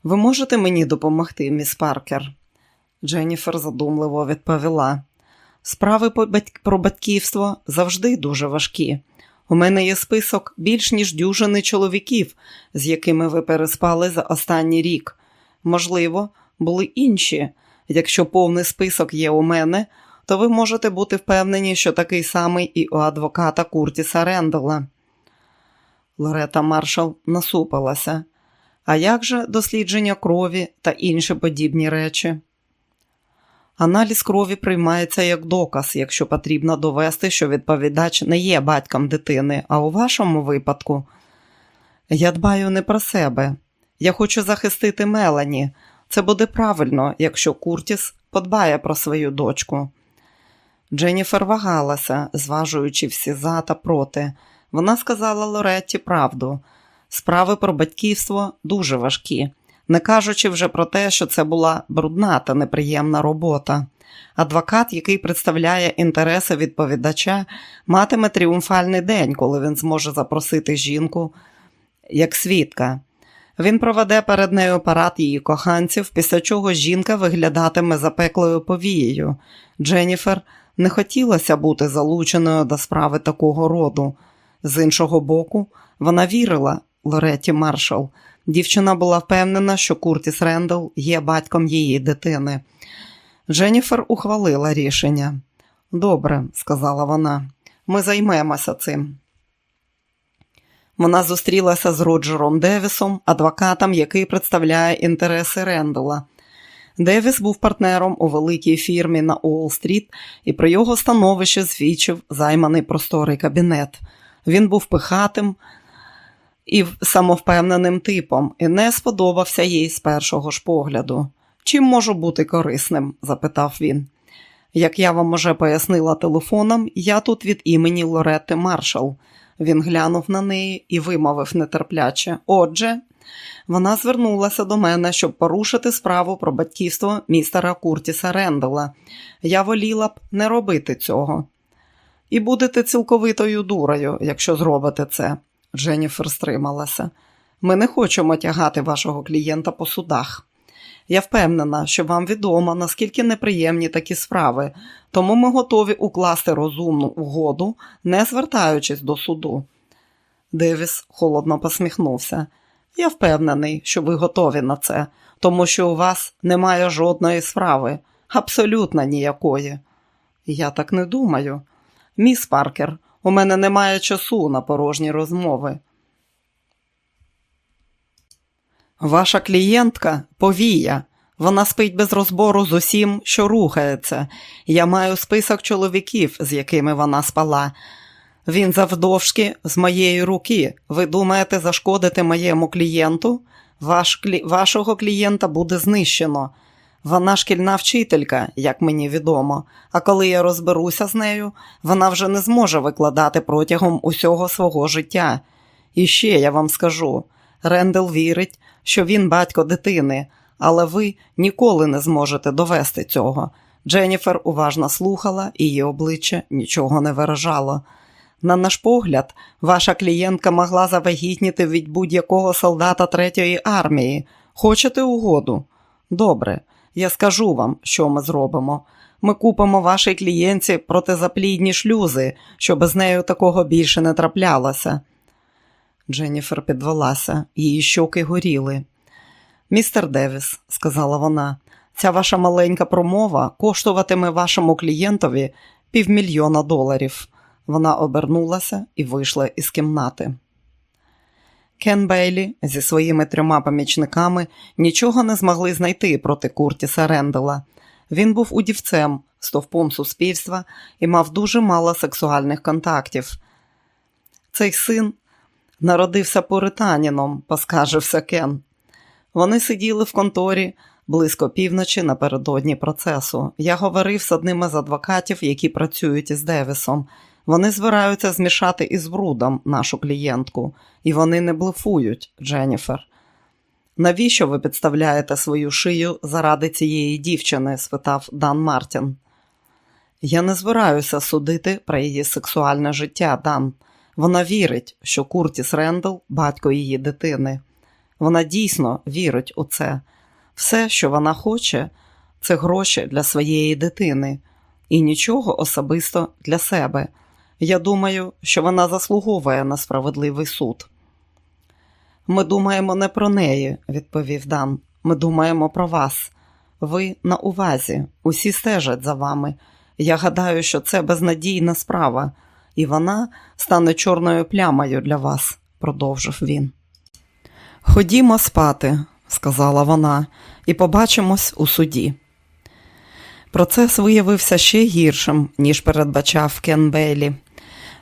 Ви можете мені допомогти, міс Паркер? Дженніфер задумливо відповіла. Справи про батьківство завжди дуже важкі. У мене є список більш ніж дюжини чоловіків, з якими ви переспали за останній рік. Можливо, були інші. Якщо повний список є у мене, то ви можете бути впевнені, що такий самий і у адвоката Куртіса Рендела. Лорета Маршал насупилася. А як же дослідження крові та інші подібні речі? Аналіз крові приймається як доказ, якщо потрібно довести, що відповідач не є батьком дитини, а у вашому випадку я дбаю не про себе. Я хочу захистити Мелані. Це буде правильно, якщо Куртіс подбає про свою дочку. Дженніфер вагалася, зважуючи всі за та проти. Вона сказала Лоретті правду. Справи про батьківство дуже важкі не кажучи вже про те, що це була брудна та неприємна робота. Адвокат, який представляє інтереси відповідача, матиме тріумфальний день, коли він зможе запросити жінку як свідка. Він проведе перед нею парад її коханців, після чого жінка виглядатиме запеклою повією. Дженніфер не хотілося бути залученою до справи такого роду. З іншого боку, вона вірила Лоретті Маршал – Дівчина була впевнена, що Куртіс Рендл є батьком її дитини. Дженніфер ухвалила рішення. Добре, сказала вона, ми займемося цим. Вона зустрілася з Роджером Девісом, адвокатом, який представляє інтереси Рендела. Девіс був партнером у великій фірмі на Уолл-стріт і про його становище свідчив займаний просторий кабінет. Він був пихатим, і самовпевненим типом, і не сподобався їй з першого ж погляду. Чим можу бути корисним? запитав він. Як я вам уже пояснила телефоном, я тут від імені Лоретти Маршал. Він глянув на неї і вимовив нетерпляче. Отже, вона звернулася до мене, щоб порушити справу про батьківство містера Куртіса Рендела. Я воліла б не робити цього. І будете цілковитою дурою, якщо зробите це. Дженніфер стрималася. Ми не хочемо тягати вашого клієнта по судах. Я впевнена, що вам відомо, наскільки неприємні такі справи, тому ми готові укласти розумну угоду, не звертаючись до суду. Девіс холодно посміхнувся. Я впевнений, що ви готові на це, тому що у вас немає жодної справи, абсолютно ніякої. Я так не думаю. Міс Паркер, у мене немає часу на порожні розмови. Ваша клієнтка повія. Вона спить без розбору з усім, що рухається. Я маю список чоловіків, з якими вона спала. Він завдовжки з моєї руки. Ви думаєте зашкодити моєму клієнту? Ваш. Вашого клієнта буде знищено. Вона шкільна вчителька, як мені відомо, а коли я розберуся з нею, вона вже не зможе викладати протягом усього свого життя. І ще я вам скажу: Рендел вірить, що він батько дитини, але ви ніколи не зможете довести цього. Дженніфер уважно слухала, і її обличчя нічого не виражало. На наш погляд, ваша клієнтка могла завагітніти від будь-якого солдата третьої армії. Хочете угоду? Добре, я скажу вам, що ми зробимо. Ми купимо вашій клієнтці протизаплідні шлюзи, щоб з нею такого більше не траплялося. Дженніфер підвелася, її щоки горіли. Містер Девіс, сказала вона, ця ваша маленька промова коштуватиме вашому клієнтові півмільйона доларів. Вона обернулася і вийшла із кімнати. Кен Бейлі зі своїми трьома помічниками нічого не змогли знайти проти Куртіса Рендела. Він був удівцем, стовпом суспільства і мав дуже мало сексуальних контактів. Цей син народився пуританіном, поскаржився Кен. Вони сиділи в конторі близько півночі напередодні процесу. Я говорив з одним із адвокатів, які працюють із Девісом. Вони збираються змішати із брудом нашу клієнтку, і вони не блефують, Дженніфер. Навіщо ви підставляєте свою шию заради цієї дівчини? спитав Дан Мартін. Я не збираюся судити про її сексуальне життя, Дан. Вона вірить, що Куртіс Рендл батько її дитини. Вона дійсно вірить у це. Все, що вона хоче, це гроші для своєї дитини і нічого особисто для себе. Я думаю, що вона заслуговує на справедливий суд. Ми думаємо не про неї, відповів Дан. Ми думаємо про вас. Ви на увазі, усі стежать за вами. Я гадаю, що це безнадійна справа, і вона стане чорною плямою для вас, продовжив він. Ходімо спати, сказала вона, і побачимось у суді. Процес виявився ще гіршим, ніж передбачав Кен Бейлі.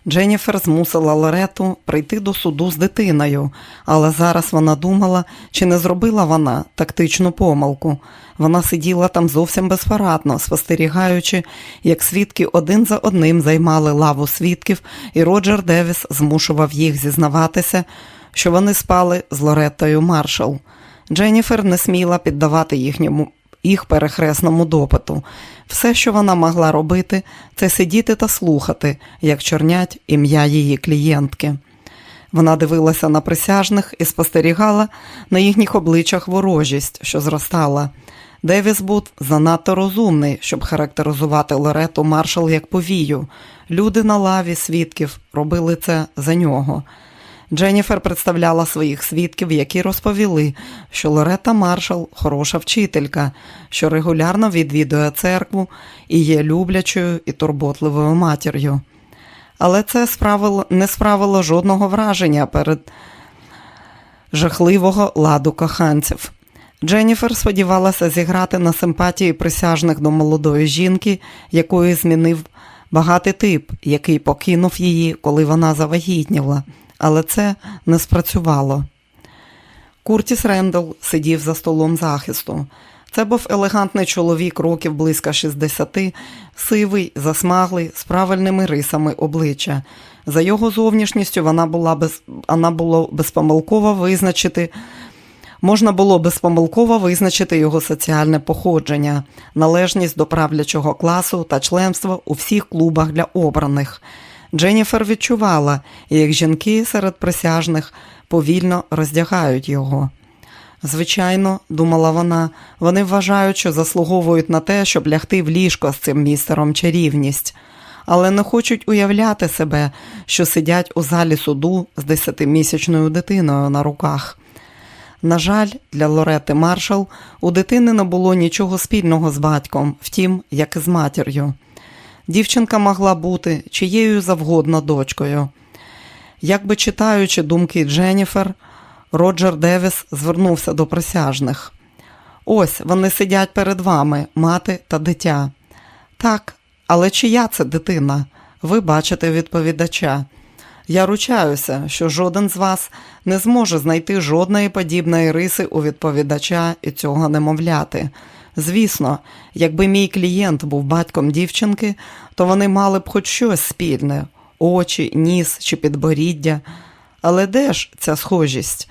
Дженніфер змусила Лорету прийти до суду з дитиною, але зараз вона думала, чи не зробила вона тактичну помилку. Вона сиділа там зовсім безпорадно, спостерігаючи, як свідки один за одним займали лаву свідків, і Роджер Девіс змушував їх зізнаватися, що вони спали з Лореттою Маршал. Дженніфер не сміла піддавати їхньому їх перехресному допиту. Все, що вона могла робити, це сидіти та слухати, як чорнять ім'я її клієнтки. Вона дивилася на присяжних і спостерігала на їхніх обличчях ворожість, що зростала. Девіс був занадто розумний, щоб характеризувати Лорету маршал як повію. Люди на лаві свідків робили це за нього. Дженніфер представляла своїх свідків, які розповіли, що Лорета Маршал хороша вчителька, що регулярно відвідує церкву і є люблячою і турботливою матір'ю. Але це справило, не справило жодного враження перед жахливого ладу коханців. Дженніфер сподівалася зіграти на симпатії присяжних до молодої жінки, якої змінив багатий тип, який покинув її, коли вона завагітніла але це не спрацювало. Куртіс Рендл сидів за столом захисту. Це був елегантний чоловік років близько 60, сивий, засмаглий, з правильними рисами обличчя. За його зовнішністю вона була без, вона було безпомилково визначити. Можна було безпомилково визначити його соціальне походження, належність до правлячого класу та членство у всіх клубах для обраних. Дженніфер відчувала, як жінки серед присяжних повільно роздягають його. Звичайно, думала вона, вони вважають, що заслуговують на те, щоб лягти в ліжко з цим містером чарівність, але не хочуть уявляти себе, що сидять у залі суду з десятимісячною дитиною на руках. На жаль, для Лорети Маршал у дитини не було нічого спільного з батьком, втім, як і з матір'ю. Дівчинка могла бути чиєю завгодно дочкою. Якби читаючи думки Дженніфер, Роджер Девіс звернувся до присяжних. Ось вони сидять перед вами, мати та дитя. Так, але чия це дитина? Ви бачите відповідача. Я ручаюся, що жоден з вас не зможе знайти жодної подібної риси у відповідача і цього немовляти. Звісно, якби мій клієнт був батьком дівчинки, то вони мали б хоч щось спільне очі, ніс чи підборіддя. Але де ж ця схожість?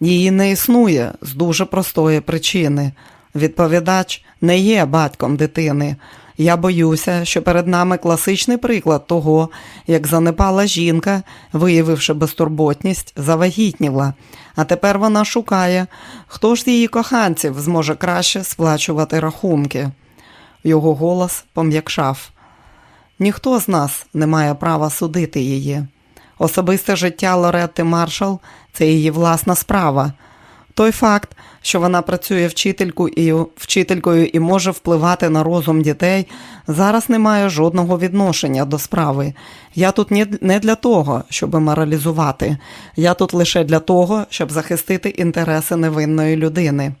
Її не існує з дуже простої причини. Відповідач не є батьком дитини. Я боюся, що перед нами класичний приклад того, як занепала жінка, виявивши безтурботність, завагітніла, а тепер вона шукає, хто ж з її коханців зможе краще сплачувати рахунки. Його голос пом'якшав. Ніхто з нас не має права судити її. Особисте життя Лоретти Маршал це її власна справа. Той факт, що вона працює вчителькою і, вчителькою і може впливати на розум дітей, зараз не має жодного відношення до справи. Я тут не для того, щоб моралізувати. Я тут лише для того, щоб захистити інтереси невинної людини.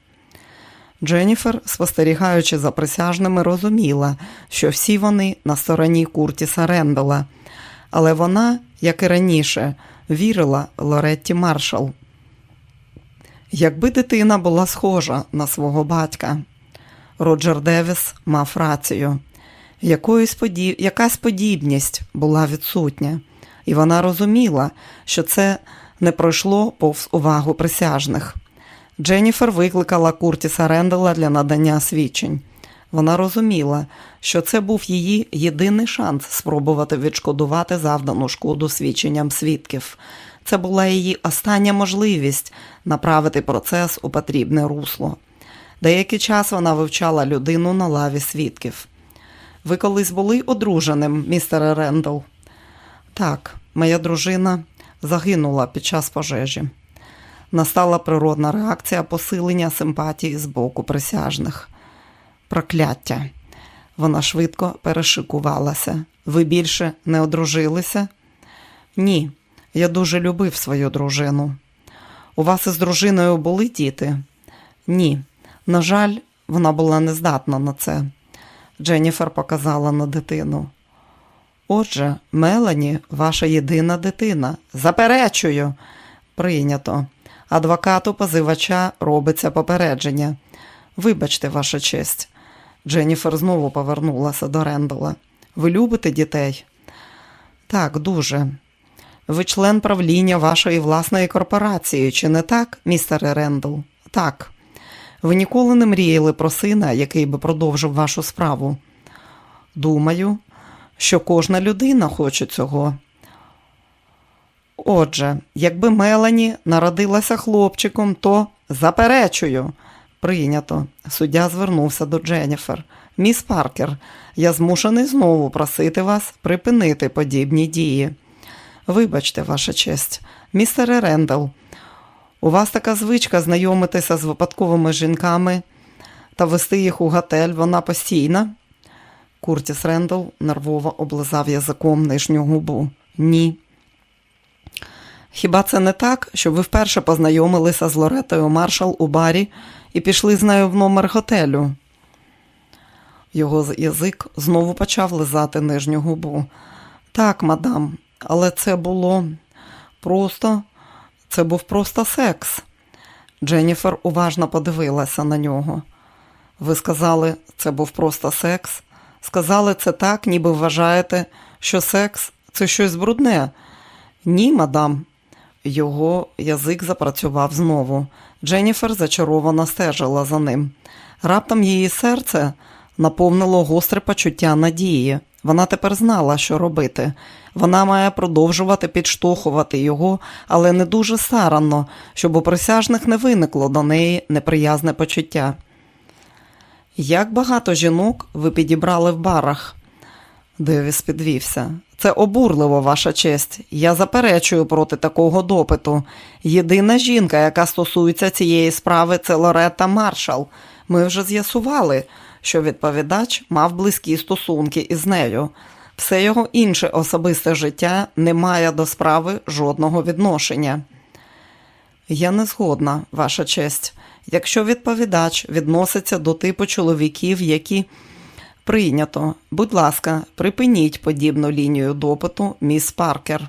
Дженніфер, спостерігаючи за присяжними, розуміла, що всі вони на стороні Куртіса Рендела. Але вона, як і раніше, вірила Лоретті Маршал. Якби дитина була схожа на свого батька, Роджер Девіс мав рацію. Якась подібність була відсутня, і вона розуміла, що це не пройшло повз увагу присяжних. Дженніфер викликала Куртіса Рендела для надання свідчень. Вона розуміла, що це був її єдиний шанс спробувати відшкодувати завдану шкоду свідченням свідків. Це була її остання можливість направити процес у потрібне русло. Деякий час вона вивчала людину на лаві свідків. Ви колись були одруженим, містере Рендл? Так, моя дружина загинула під час пожежі. Настала природна реакція посилення симпатії з боку присяжних. Прокляття. Вона швидко перешикувалася. Ви більше не одружилися? Ні, я дуже любив свою дружину. У вас із дружиною були діти? Ні. На жаль, вона була нездатна на це. Дженніфер показала на дитину. Отже, Мелані, ваша єдина дитина. Заперечую. Прийнято. Адвокату позивача робиться попередження. Вибачте, ваша честь. Дженніфер знову повернулася до Рендала. Ви любите дітей? Так, дуже. Ви член правління вашої власної корпорації, чи не так, містере Рендл? Так. Ви ніколи не мріяли про сина, який би продовжив вашу справу? Думаю, що кожна людина хоче цього. Отже, якби Мелані народилася хлопчиком, то заперечую. Прийнято. Суддя звернувся до Дженніфер. Міс Паркер, я змушений знову просити вас припинити подібні дії. Вибачте, ваша честь, містере Рендал, у вас така звичка знайомитися з випадковими жінками та вести їх у готель, вона постійна. Куртіс Рендал нервово облизав язиком нижню губу. Ні. Хіба це не так, що ви вперше познайомилися з Лоретою Маршал у барі і пішли з нею в номер готелю? Його язик знову почав лизати нижню губу. Так, мадам, але це було просто, це був просто секс. Дженніфер уважно подивилася на нього. Ви сказали, це був просто секс? Сказали це так, ніби вважаєте, що секс це щось брудне. Ні, мадам. Його язик запрацював знову. Дженніфер зачаровано стежила за ним. Раптом її серце наповнило гостре почуття надії. Вона тепер знала, що робити. Вона має продовжувати підштовхувати його, але не дуже старанно, щоб у присяжних не виникло до неї неприязне почуття. Як багато жінок ви підібрали в барах? Девіс підвівся. Це обурливо, ваша честь. Я заперечую проти такого допиту. Єдина жінка, яка стосується цієї справи, це Лоретта Маршал. Ми вже з'ясували, що відповідач мав близькі стосунки із нею. Все його інше особисте життя не має до справи жодного відношення. Я не згодна, ваша честь. Якщо відповідач відноситься до типу чоловіків, які прийнято, будь ласка, припиніть подібну лінію допиту, міс Паркер.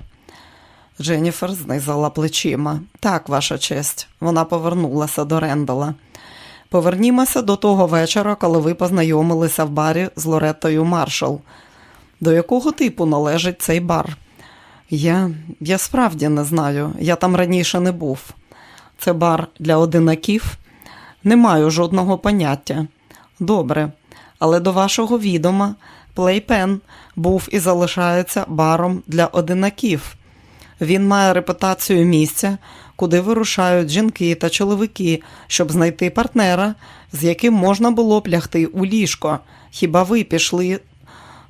Дженніфер знизала плечима. Так, ваша честь, вона повернулася до Рендала. Повернімося до того вечора, коли ви познайомилися в барі з Лореттою Маршал. До якого типу належить цей бар? Я я справді не знаю, я там раніше не був. Це бар для одинаків? Не маю жодного поняття. Добре, але до вашого відома Плейпен був і залишається баром для одинаків. Він має репутацію місця, куди вирушають жінки та чоловіки, щоб знайти партнера, з яким можна було б лягти у ліжко. Хіба ви пішли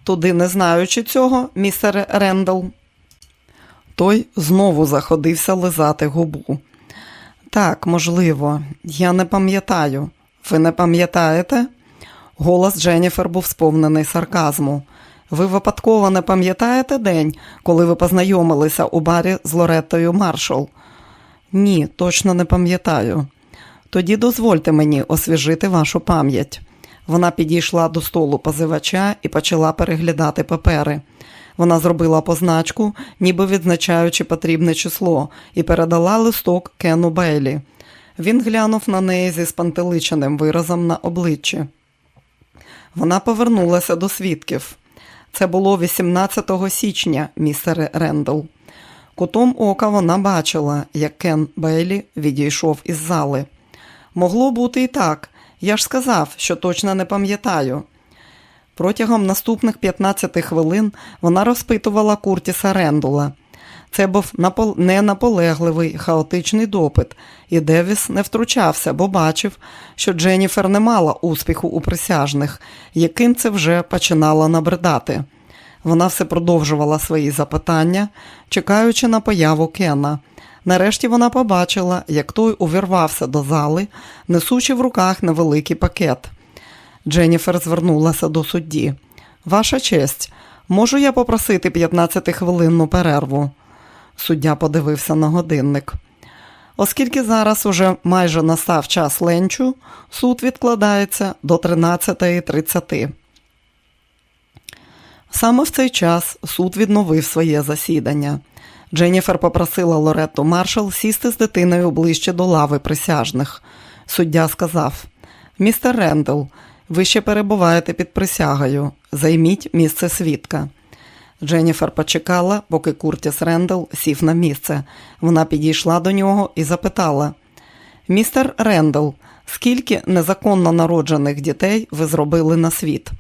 туди, не знаючи цього, містер Рендал? Той знову заходився лизати губу. Так, можливо, я не пам'ятаю. Ви не пам'ятаєте? Голос Дженніфер був сповнений сарказму. Ви випадково не пам'ятаєте день, коли ви познайомилися у барі з Лореттою Маршал? Ні, точно не пам'ятаю. Тоді дозвольте мені освіжити вашу пам'ять. Вона підійшла до столу позивача і почала переглядати папери. Вона зробила позначку, ніби відзначаючи потрібне число, і передала листок Кену Бейлі. Він глянув на неї зі спантеличеним виразом на обличчі. Вона повернулася до свідків. Це було 18 січня, містере Рендл. Кутом ока вона бачила, як Кен Бейлі відійшов із зали. Могло бути і так. Я ж сказав, що точно не пам'ятаю. Протягом наступних 15 хвилин вона розпитувала Куртіса Рендула. Це був ненаполегливий хаотичний допит, і Девіс не втручався, бо бачив, що Дженніфер не мала успіху у присяжних, яким це вже починало набридати. Вона все продовжувала свої запитання, чекаючи на появу Кена. Нарешті вона побачила, як той увірвався до зали, несучи в руках невеликий пакет. Дженніфер звернулася до судді. Ваша честь, можу я попросити 15-хвилинну перерву? Суддя подивився на годинник. Оскільки зараз уже майже настав час ленчу, суд відкладається до 13.30. Саме в цей час суд відновив своє засідання. Дженніфер попросила Лоретту Маршал сісти з дитиною ближче до лави присяжних. Суддя сказав: Містер Рендл, ви ще перебуваєте під присягою. Займіть місце свідка. Дженніфер почекала, поки Куртіс Рендл сів на місце. Вона підійшла до нього і запитала: Містер Рендл, скільки незаконно народжених дітей ви зробили на світ?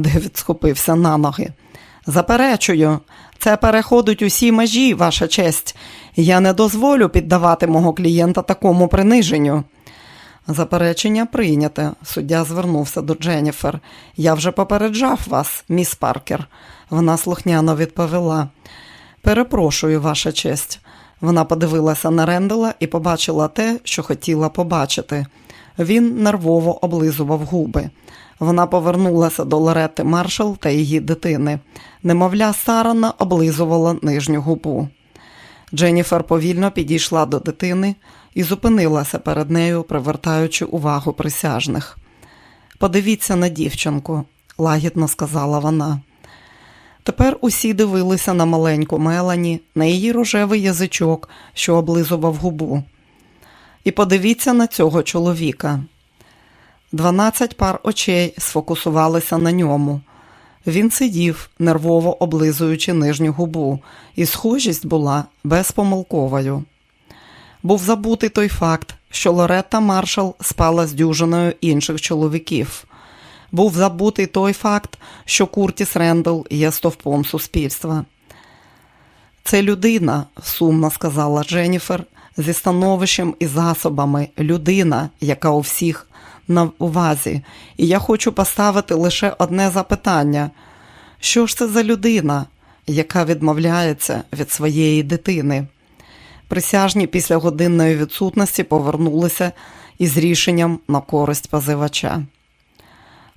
Девід схопився на ноги. Заперечую, це переходить усі межі, ваша честь. Я не дозволю піддавати мого клієнта такому приниженню. Заперечення прийняте. Суддя звернувся до Дженніфер. Я вже попереджав вас, міс Паркер. Вона слухняно відповіла. Перепрошую, ваша честь. Вона подивилася на Рендела і побачила те, що хотіла побачити. Він нервово облизував губи. Вона повернулася до Лоретти Маршал та її дитини. Немовля, старанно облизувала нижню губу. Дженніфер повільно підійшла до дитини і зупинилася перед нею, привертаючи увагу присяжних. Подивіться на дівчинку, лагідно сказала вона. Тепер усі дивилися на маленьку Мелані, на її рожевий язичок, що облизував губу. І подивіться на цього чоловіка. Дванадцять пар очей сфокусувалися на ньому. Він сидів, нервово облизуючи нижню губу, і схожість була безпомилковою. Був забутий той факт, що Лоретта Маршал спала з дюжиною інших чоловіків. був забутий той факт, що Куртіс Рендл є стовпом суспільства. Це людина, сумно сказала Дженніфер, зі становищем і засобами, людина, яка у всіх на увазі. І я хочу поставити лише одне запитання: що ж це за людина, яка відмовляється від своєї дитини? Присяжні після годинної відсутності повернулися із рішенням на користь позивача.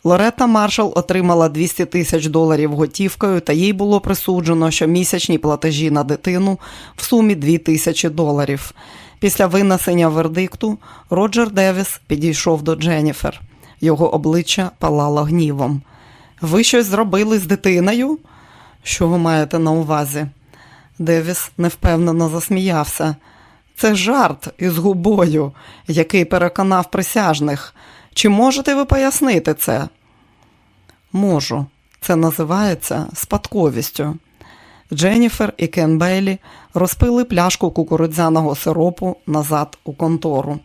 Лоретта Маршал отримала 200 тисяч доларів готівкою, та їй було присуджено щомісячні платежі на дитину в сумі 2 тисячі доларів. Після винесення вердикту Роджер Девіс підійшов до Дженніфер. Його обличчя палало гнівом. Ви щось зробили з дитиною? Що ви маєте на увазі? Девіс невпевнено засміявся. Це жарт із губою, який переконав присяжних. Чи можете ви пояснити це? Можу. Це називається спадковістю. Дженніфер і Кен Бейлі розпили пляшку кукурудзяного сиропу назад у контору.